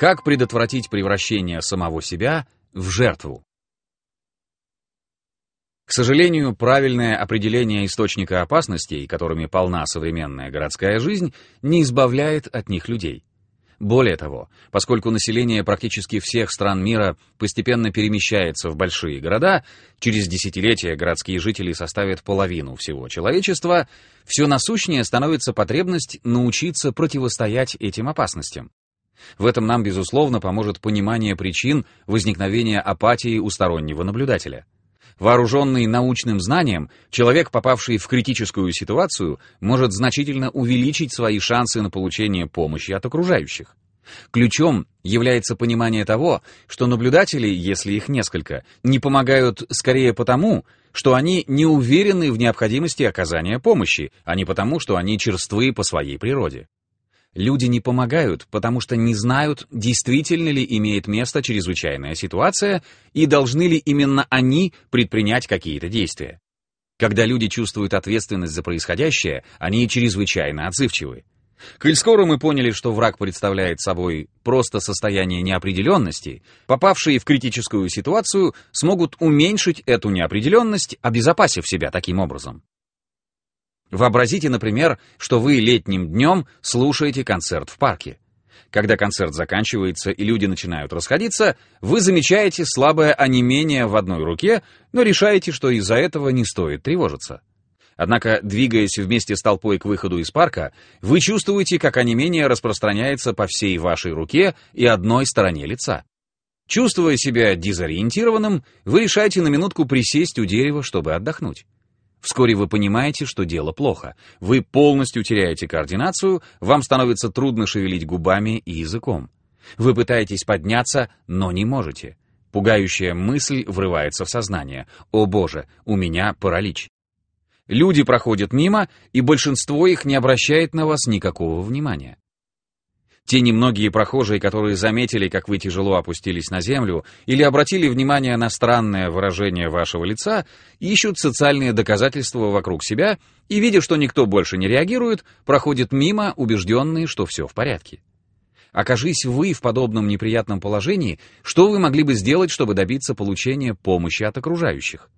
Как предотвратить превращение самого себя в жертву? К сожалению, правильное определение источника опасностей, которыми полна современная городская жизнь, не избавляет от них людей. Более того, поскольку население практически всех стран мира постепенно перемещается в большие города, через десятилетия городские жители составят половину всего человечества, все насущнее становится потребность научиться противостоять этим опасностям. В этом нам, безусловно, поможет понимание причин возникновения апатии у стороннего наблюдателя. Вооруженный научным знанием, человек, попавший в критическую ситуацию, может значительно увеличить свои шансы на получение помощи от окружающих. Ключом является понимание того, что наблюдатели, если их несколько, не помогают скорее потому, что они не уверены в необходимости оказания помощи, а не потому, что они черствы по своей природе. Люди не помогают, потому что не знают, действительно ли имеет место чрезвычайная ситуация и должны ли именно они предпринять какие-то действия. Когда люди чувствуют ответственность за происходящее, они чрезвычайно отзывчивы. Коль скоро мы поняли, что враг представляет собой просто состояние неопределенности, попавшие в критическую ситуацию смогут уменьшить эту неопределенность, обезопасив себя таким образом. Вообразите, например, что вы летним днем слушаете концерт в парке. Когда концерт заканчивается и люди начинают расходиться, вы замечаете слабое онемение в одной руке, но решаете, что из-за этого не стоит тревожиться. Однако, двигаясь вместе с толпой к выходу из парка, вы чувствуете, как онемение распространяется по всей вашей руке и одной стороне лица. Чувствуя себя дезориентированным, вы решаете на минутку присесть у дерева, чтобы отдохнуть. Вскоре вы понимаете, что дело плохо. Вы полностью теряете координацию, вам становится трудно шевелить губами и языком. Вы пытаетесь подняться, но не можете. Пугающая мысль врывается в сознание. «О боже, у меня паралич». Люди проходят мимо, и большинство их не обращает на вас никакого внимания. Те немногие прохожие, которые заметили, как вы тяжело опустились на землю, или обратили внимание на странное выражение вашего лица, ищут социальные доказательства вокруг себя и, видя, что никто больше не реагирует, проходят мимо, убежденные, что все в порядке. Окажись вы в подобном неприятном положении, что вы могли бы сделать, чтобы добиться получения помощи от окружающих?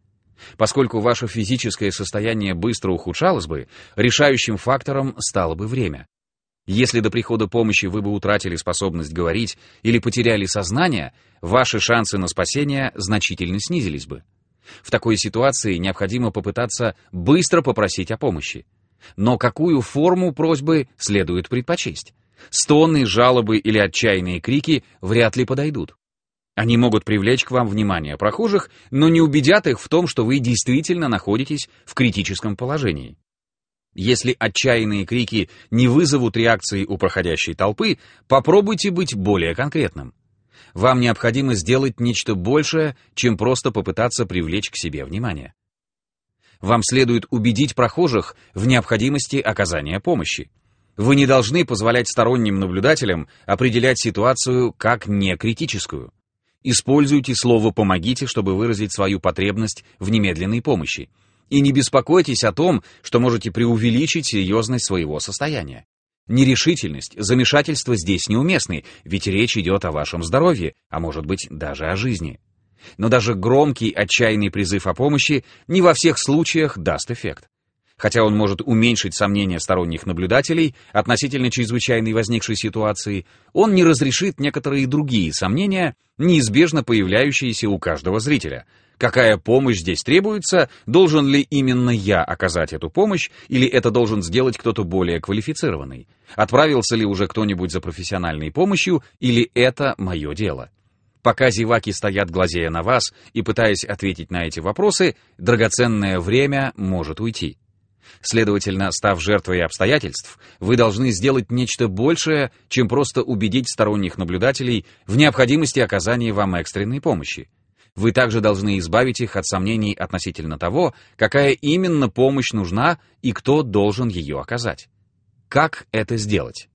Поскольку ваше физическое состояние быстро ухудшалось бы, решающим фактором стало бы время. Если до прихода помощи вы бы утратили способность говорить или потеряли сознание, ваши шансы на спасение значительно снизились бы. В такой ситуации необходимо попытаться быстро попросить о помощи. Но какую форму просьбы следует предпочесть? Стоны, жалобы или отчаянные крики вряд ли подойдут. Они могут привлечь к вам внимание прохожих, но не убедят их в том, что вы действительно находитесь в критическом положении. Если отчаянные крики не вызовут реакции у проходящей толпы, попробуйте быть более конкретным. Вам необходимо сделать нечто большее, чем просто попытаться привлечь к себе внимание. Вам следует убедить прохожих в необходимости оказания помощи. Вы не должны позволять сторонним наблюдателям определять ситуацию как некритическую. Используйте слово «помогите», чтобы выразить свою потребность в немедленной помощи и не беспокойтесь о том, что можете преувеличить серьезность своего состояния. Нерешительность, замешательство здесь неуместны, ведь речь идет о вашем здоровье, а может быть даже о жизни. Но даже громкий, отчаянный призыв о помощи не во всех случаях даст эффект. Хотя он может уменьшить сомнения сторонних наблюдателей относительно чрезвычайной возникшей ситуации, он не разрешит некоторые другие сомнения, неизбежно появляющиеся у каждого зрителя — Какая помощь здесь требуется? Должен ли именно я оказать эту помощь, или это должен сделать кто-то более квалифицированный? Отправился ли уже кто-нибудь за профессиональной помощью, или это мое дело? Пока зеваки стоят глазея на вас и пытаясь ответить на эти вопросы, драгоценное время может уйти. Следовательно, став жертвой обстоятельств, вы должны сделать нечто большее, чем просто убедить сторонних наблюдателей в необходимости оказания вам экстренной помощи. Вы также должны избавить их от сомнений относительно того, какая именно помощь нужна и кто должен ее оказать. Как это сделать?